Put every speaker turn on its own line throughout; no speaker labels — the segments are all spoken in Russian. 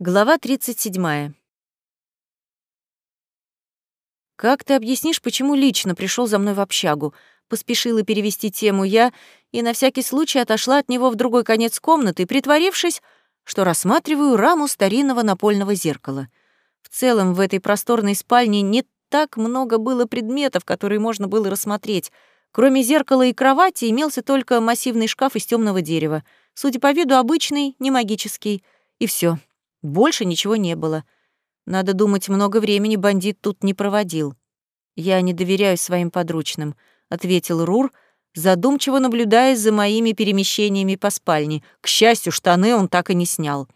Глава 37. «Как ты объяснишь, почему лично пришел за мной в общагу?» Поспешила перевести тему я и на всякий случай отошла от него в другой конец комнаты, притворившись, что рассматриваю раму старинного напольного зеркала. В целом, в этой просторной спальне не так много было предметов, которые можно было рассмотреть. Кроме зеркала и кровати имелся только массивный шкаф из темного дерева, судя по виду обычный, не магический, и все. Больше ничего не было. Надо думать, много времени бандит тут не проводил. «Я не доверяю своим подручным», — ответил Рур, задумчиво наблюдая за моими перемещениями по спальне. К счастью, штаны он так и не снял.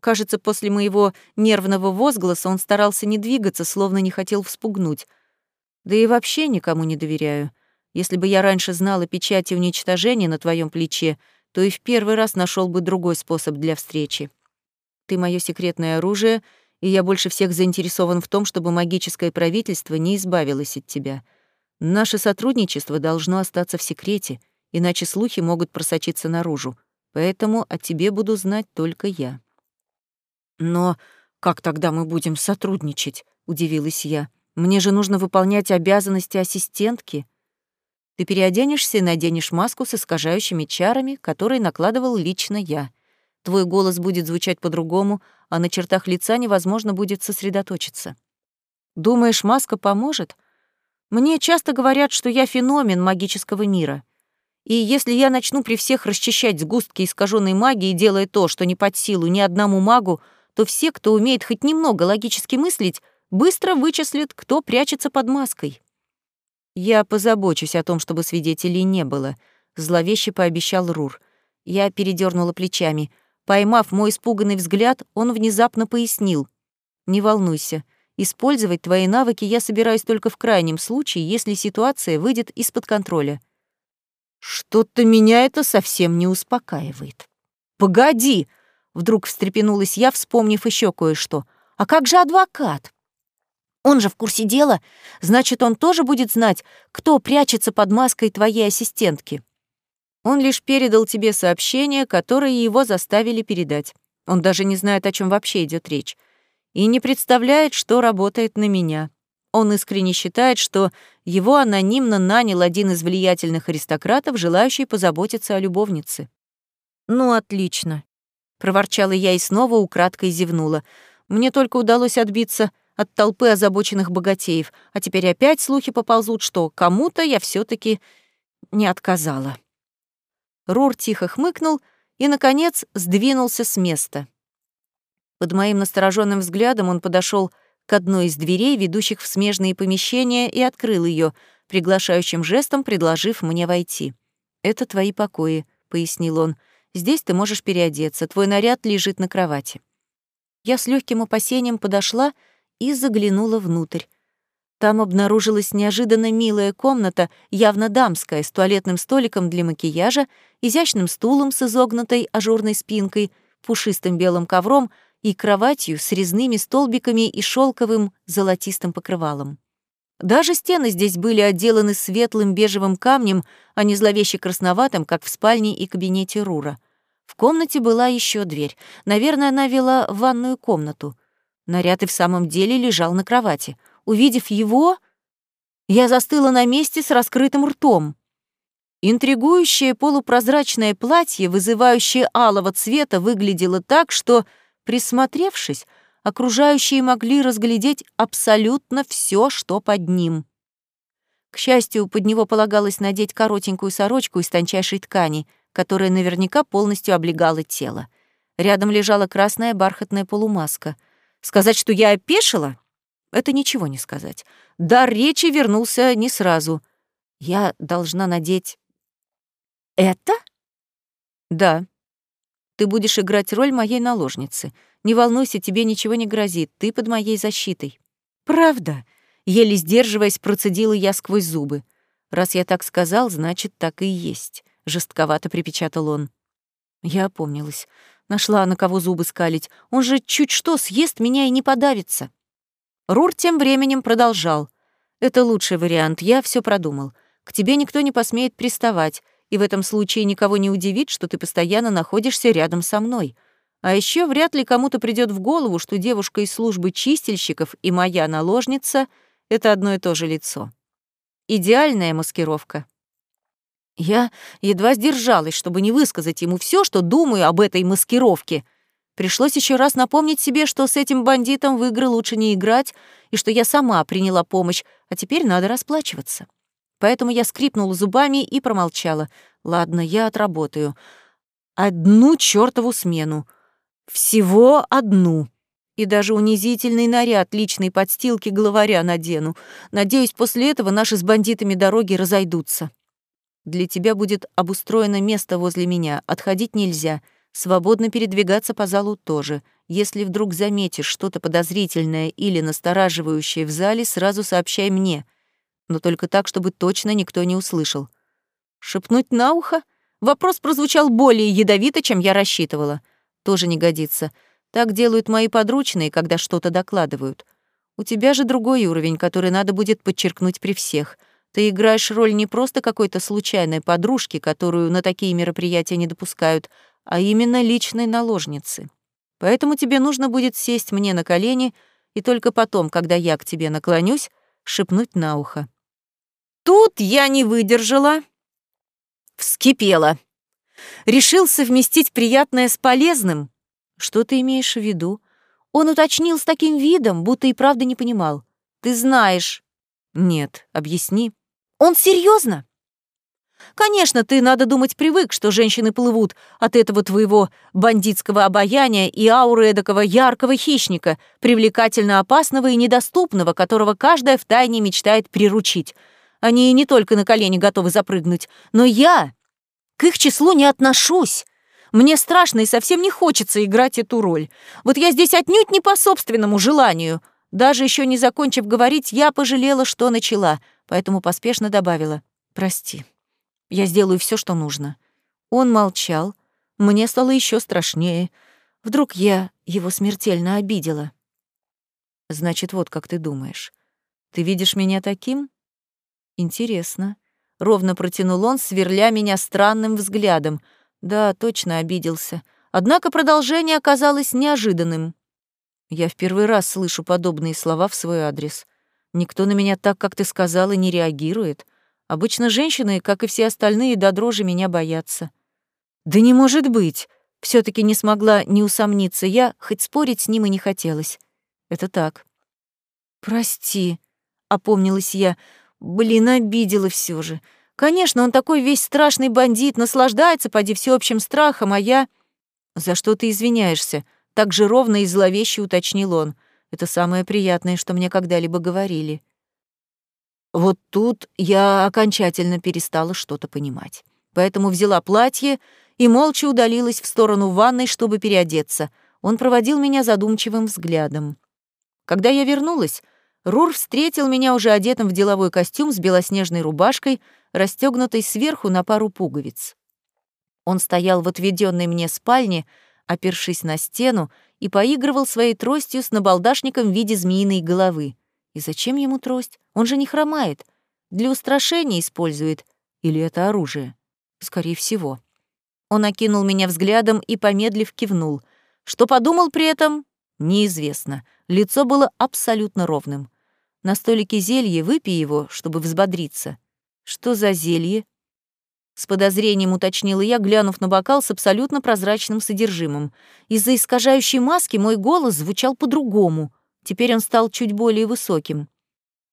Кажется, после моего нервного возгласа он старался не двигаться, словно не хотел вспугнуть. Да и вообще никому не доверяю. Если бы я раньше знала печати уничтожения на твоем плече, то и в первый раз нашел бы другой способ для встречи. Ты мое секретное оружие, и я больше всех заинтересован в том, чтобы магическое правительство не избавилось от тебя. Наше сотрудничество должно остаться в секрете, иначе слухи могут просочиться наружу. Поэтому о тебе буду знать только я. Но как тогда мы будем сотрудничать? удивилась я. Мне же нужно выполнять обязанности ассистентки. Ты переоденешься и наденешь маску с искажающими чарами, которые накладывал лично я. Твой голос будет звучать по-другому, а на чертах лица невозможно будет сосредоточиться. Думаешь, маска поможет? Мне часто говорят, что я феномен магического мира. И если я начну при всех расчищать сгустки искаженной магии, делая то, что не под силу ни одному магу, то все, кто умеет хоть немного логически мыслить, быстро вычислят, кто прячется под маской. Я позабочусь о том, чтобы свидетелей не было, зловеще пообещал Рур. Я передернула плечами. Поймав мой испуганный взгляд, он внезапно пояснил. «Не волнуйся, использовать твои навыки я собираюсь только в крайнем случае, если ситуация выйдет из-под контроля». «Что-то меня это совсем не успокаивает». «Погоди!» — вдруг встрепенулась я, вспомнив еще кое-что. «А как же адвокат?» Он же в курсе дела, значит, он тоже будет знать, кто прячется под маской твоей ассистентки. Он лишь передал тебе сообщение, которое его заставили передать. Он даже не знает, о чем вообще идет речь. И не представляет, что работает на меня. Он искренне считает, что его анонимно нанял один из влиятельных аристократов, желающий позаботиться о любовнице. «Ну, отлично», — проворчала я и снова украдкой зевнула. «Мне только удалось отбиться от толпы озабоченных богатеев, а теперь опять слухи поползут, что кому-то я все таки не отказала». Рур тихо хмыкнул и, наконец, сдвинулся с места. Под моим настороженным взглядом он подошел к одной из дверей, ведущих в смежные помещения, и открыл ее, приглашающим жестом предложив мне войти. «Это твои покои», — пояснил он. «Здесь ты можешь переодеться, твой наряд лежит на кровати». Я с легким опасением подошла и заглянула внутрь. Там обнаружилась неожиданно милая комната, явно дамская, с туалетным столиком для макияжа, изящным стулом с изогнутой ажурной спинкой, пушистым белым ковром и кроватью с резными столбиками и шелковым золотистым покрывалом. Даже стены здесь были отделаны светлым бежевым камнем, а не зловеще красноватым, как в спальне и кабинете Рура. В комнате была еще дверь. Наверное, она вела в ванную комнату. Наряд и в самом деле лежал на кровати — Увидев его, я застыла на месте с раскрытым ртом. Интригующее полупрозрачное платье, вызывающее алого цвета, выглядело так, что, присмотревшись, окружающие могли разглядеть абсолютно все, что под ним. К счастью, под него полагалось надеть коротенькую сорочку из тончайшей ткани, которая наверняка полностью облегала тело. Рядом лежала красная бархатная полумаска. Сказать, что я опешила? Это ничего не сказать. Дар речи вернулся не сразу. Я должна надеть... Это? Да. Ты будешь играть роль моей наложницы. Не волнуйся, тебе ничего не грозит. Ты под моей защитой. Правда? Еле сдерживаясь, процедила я сквозь зубы. Раз я так сказал, значит, так и есть. Жестковато припечатал он. Я опомнилась. Нашла, на кого зубы скалить. Он же чуть что съест меня и не подавится. Рур тем временем продолжал. «Это лучший вариант, я все продумал. К тебе никто не посмеет приставать, и в этом случае никого не удивит, что ты постоянно находишься рядом со мной. А еще вряд ли кому-то придет в голову, что девушка из службы чистильщиков и моя наложница — это одно и то же лицо. Идеальная маскировка. Я едва сдержалась, чтобы не высказать ему все, что думаю об этой маскировке. Пришлось еще раз напомнить себе, что с этим бандитом в игры лучше не играть, и что я сама приняла помощь, а теперь надо расплачиваться. Поэтому я скрипнула зубами и промолчала. Ладно, я отработаю. Одну чёртову смену. Всего одну. И даже унизительный наряд личной подстилки главаря надену. Надеюсь, после этого наши с бандитами дороги разойдутся. Для тебя будет обустроено место возле меня, отходить нельзя, свободно передвигаться по залу тоже. Если вдруг заметишь что-то подозрительное или настораживающее в зале, сразу сообщай мне, но только так, чтобы точно никто не услышал. Шепнуть на ухо? Вопрос прозвучал более ядовито, чем я рассчитывала. Тоже не годится. Так делают мои подручные, когда что-то докладывают. У тебя же другой уровень, который надо будет подчеркнуть при всех — ты играешь роль не просто какой-то случайной подружки, которую на такие мероприятия не допускают, а именно личной наложницы. Поэтому тебе нужно будет сесть мне на колени и только потом, когда я к тебе наклонюсь, шепнуть на ухо. Тут я не выдержала, вскипела. Решил совместить приятное с полезным. Что ты имеешь в виду? Он уточнил с таким видом, будто и правда не понимал. Ты знаешь. Нет, объясни. Он серьезно? Конечно, ты, надо думать, привык, что женщины плывут от этого твоего бандитского обаяния и ауры эдакого яркого хищника, привлекательно опасного и недоступного, которого каждая втайне мечтает приручить. Они не только на колени готовы запрыгнуть, но я к их числу не отношусь. Мне страшно и совсем не хочется играть эту роль. Вот я здесь отнюдь не по собственному желанию. Даже еще не закончив говорить, я пожалела, что начала — поэтому поспешно добавила «Прости, я сделаю все, что нужно». Он молчал, мне стало еще страшнее. Вдруг я его смертельно обидела. «Значит, вот как ты думаешь. Ты видишь меня таким?» «Интересно». Ровно протянул он, сверля меня странным взглядом. Да, точно обиделся. Однако продолжение оказалось неожиданным. Я в первый раз слышу подобные слова в свой адрес. Никто на меня так, как ты сказала, не реагирует. Обычно женщины, как и все остальные, до дрожи меня боятся. Да не может быть! все таки не смогла не усомниться я, хоть спорить с ним и не хотелось. Это так. Прости, опомнилась я. Блин, обидела все же. Конечно, он такой весь страшный бандит, наслаждается поди всеобщим страхом, а я... За что ты извиняешься? Так же ровно и зловеще уточнил он. Это самое приятное, что мне когда-либо говорили. Вот тут я окончательно перестала что-то понимать. Поэтому взяла платье и молча удалилась в сторону ванной, чтобы переодеться. Он проводил меня задумчивым взглядом. Когда я вернулась, Рур встретил меня уже одетым в деловой костюм с белоснежной рубашкой, расстегнутой сверху на пару пуговиц. Он стоял в отведенной мне спальне, опершись на стену, и поигрывал своей тростью с набалдашником в виде змеиной головы. И зачем ему трость? Он же не хромает. Для устрашения использует. Или это оружие? Скорее всего. Он окинул меня взглядом и, помедлив, кивнул. Что подумал при этом? Неизвестно. Лицо было абсолютно ровным. На столике зелье, выпей его, чтобы взбодриться. Что за зелье? С подозрением уточнила я, глянув на бокал с абсолютно прозрачным содержимым. Из-за искажающей маски мой голос звучал по-другому. Теперь он стал чуть более высоким.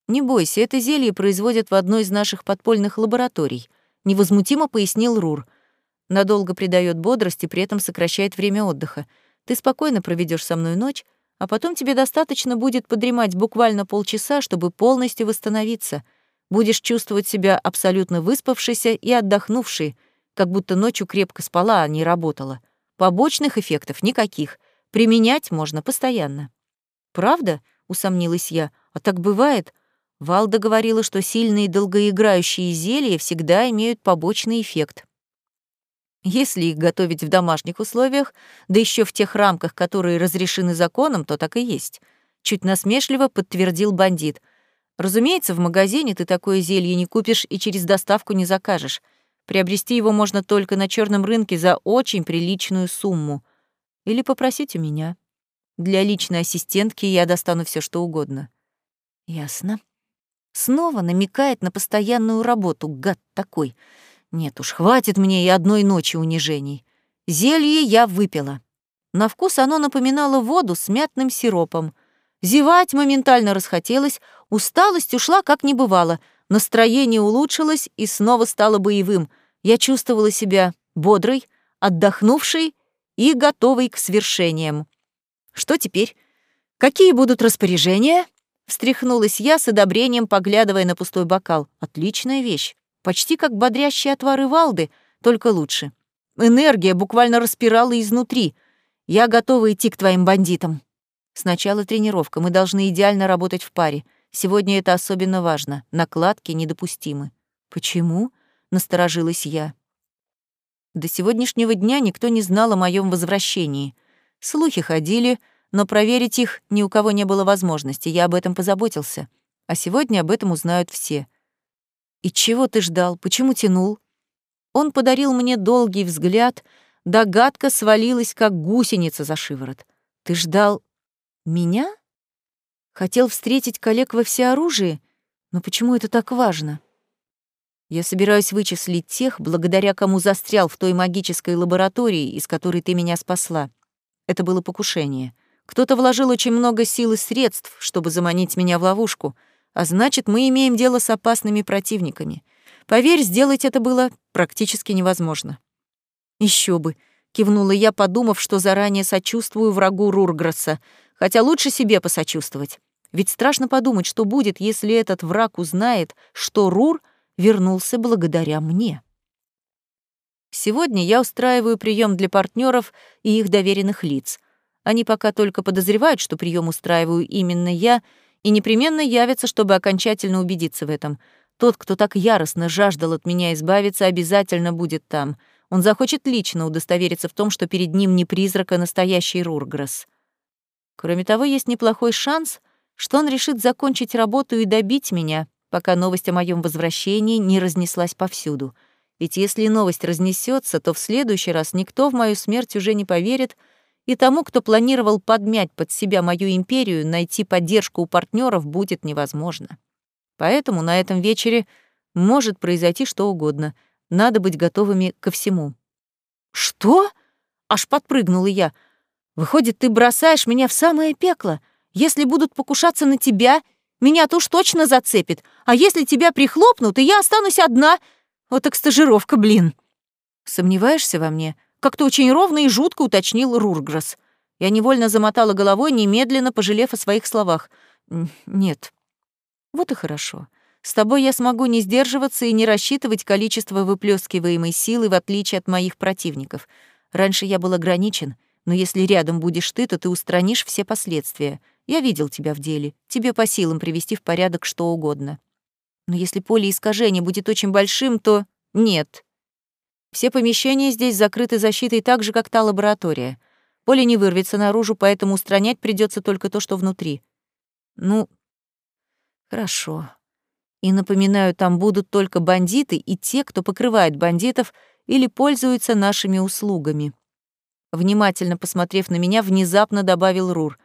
«Не бойся, это зелье производят в одной из наших подпольных лабораторий», — невозмутимо пояснил Рур. «Надолго придает бодрость и при этом сокращает время отдыха. Ты спокойно проведешь со мной ночь, а потом тебе достаточно будет подремать буквально полчаса, чтобы полностью восстановиться — Будешь чувствовать себя абсолютно выспавшейся и отдохнувшей, как будто ночью крепко спала, а не работала. Побочных эффектов никаких. Применять можно постоянно. «Правда?» — усомнилась я. «А так бывает?» Валда говорила, что сильные долгоиграющие зелья всегда имеют побочный эффект. Если их готовить в домашних условиях, да еще в тех рамках, которые разрешены законом, то так и есть. Чуть насмешливо подтвердил бандит — Разумеется, в магазине ты такое зелье не купишь и через доставку не закажешь. Приобрести его можно только на черном рынке за очень приличную сумму. Или попросить у меня. Для личной ассистентки я достану все, что угодно. Ясно. Снова намекает на постоянную работу, гад такой. Нет уж, хватит мне и одной ночи унижений. Зелье я выпила. На вкус оно напоминало воду с мятным сиропом. Зевать моментально расхотелось, усталость ушла как не бывало, настроение улучшилось и снова стало боевым. Я чувствовала себя бодрой, отдохнувшей и готовой к свершениям. Что теперь? Какие будут распоряжения? Встряхнулась я с одобрением, поглядывая на пустой бокал. Отличная вещь. Почти как бодрящие отвары Валды, только лучше. Энергия буквально распирала изнутри. Я готова идти к твоим бандитам. Сначала тренировка. Мы должны идеально работать в паре. Сегодня это особенно важно. Накладки недопустимы. Почему? Насторожилась я. До сегодняшнего дня никто не знал о моем возвращении. Слухи ходили, но проверить их ни у кого не было возможности. Я об этом позаботился. А сегодня об этом узнают все. И чего ты ждал? Почему тянул? Он подарил мне долгий взгляд, догадка свалилась, как гусеница за шиворот. Ты ждал меня? Хотел встретить коллег во всеоружии? Но почему это так важно? Я собираюсь вычислить тех, благодаря кому застрял в той магической лаборатории, из которой ты меня спасла. Это было покушение. Кто-то вложил очень много сил и средств, чтобы заманить меня в ловушку, а значит, мы имеем дело с опасными противниками. Поверь, сделать это было практически невозможно. Еще бы, кивнула я, подумав, что заранее сочувствую врагу Рурграсса, хотя лучше себе посочувствовать. Ведь страшно подумать, что будет, если этот враг узнает, что Рур — вернулся благодаря мне. Сегодня я устраиваю прием для партнеров и их доверенных лиц. Они пока только подозревают, что прием устраиваю именно я, и непременно явятся, чтобы окончательно убедиться в этом. Тот, кто так яростно жаждал от меня избавиться, обязательно будет там. Он захочет лично удостовериться в том, что перед ним не призрак, а настоящий Рургресс. Кроме того, есть неплохой шанс, что он решит закончить работу и добить меня, пока новость о моем возвращении не разнеслась повсюду. Ведь если новость разнесется, то в следующий раз никто в мою смерть уже не поверит, и тому, кто планировал подмять под себя мою империю, найти поддержку у партнеров будет невозможно. Поэтому на этом вечере может произойти что угодно. Надо быть готовыми ко всему. «Что?» — аж подпрыгнула я. «Выходит, ты бросаешь меня в самое пекло. Если будут покушаться на тебя, меня-то уж точно зацепит. А если тебя прихлопнут, и я останусь одна? Вот так стажировка, блин. Сомневаешься во мне? Как-то очень ровно и жутко уточнил Рургресс. Я невольно замотала головой, немедленно пожалев о своих словах. Нет. Вот и хорошо. С тобой я смогу не сдерживаться и не рассчитывать количество выплескиваемой силы, в отличие от моих противников. Раньше я был ограничен, но если рядом будешь ты, то ты устранишь все последствия — я видел тебя в деле. Тебе по силам привести в порядок что угодно. Но если поле искажения будет очень большим, то нет. Все помещения здесь закрыты защитой так же, как та лаборатория. Поле не вырвется наружу, поэтому устранять придется только то, что внутри. Ну, хорошо. И напоминаю, там будут только бандиты и те, кто покрывает бандитов или пользуются нашими услугами. Внимательно посмотрев на меня, внезапно добавил Рур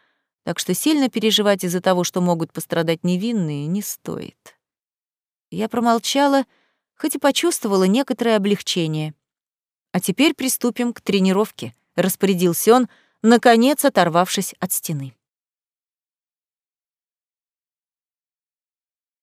так что сильно переживать из-за того, что могут пострадать невинные, не стоит. Я промолчала, хоть и почувствовала некоторое облегчение. «А теперь приступим к тренировке», — распорядился он, наконец оторвавшись от стены.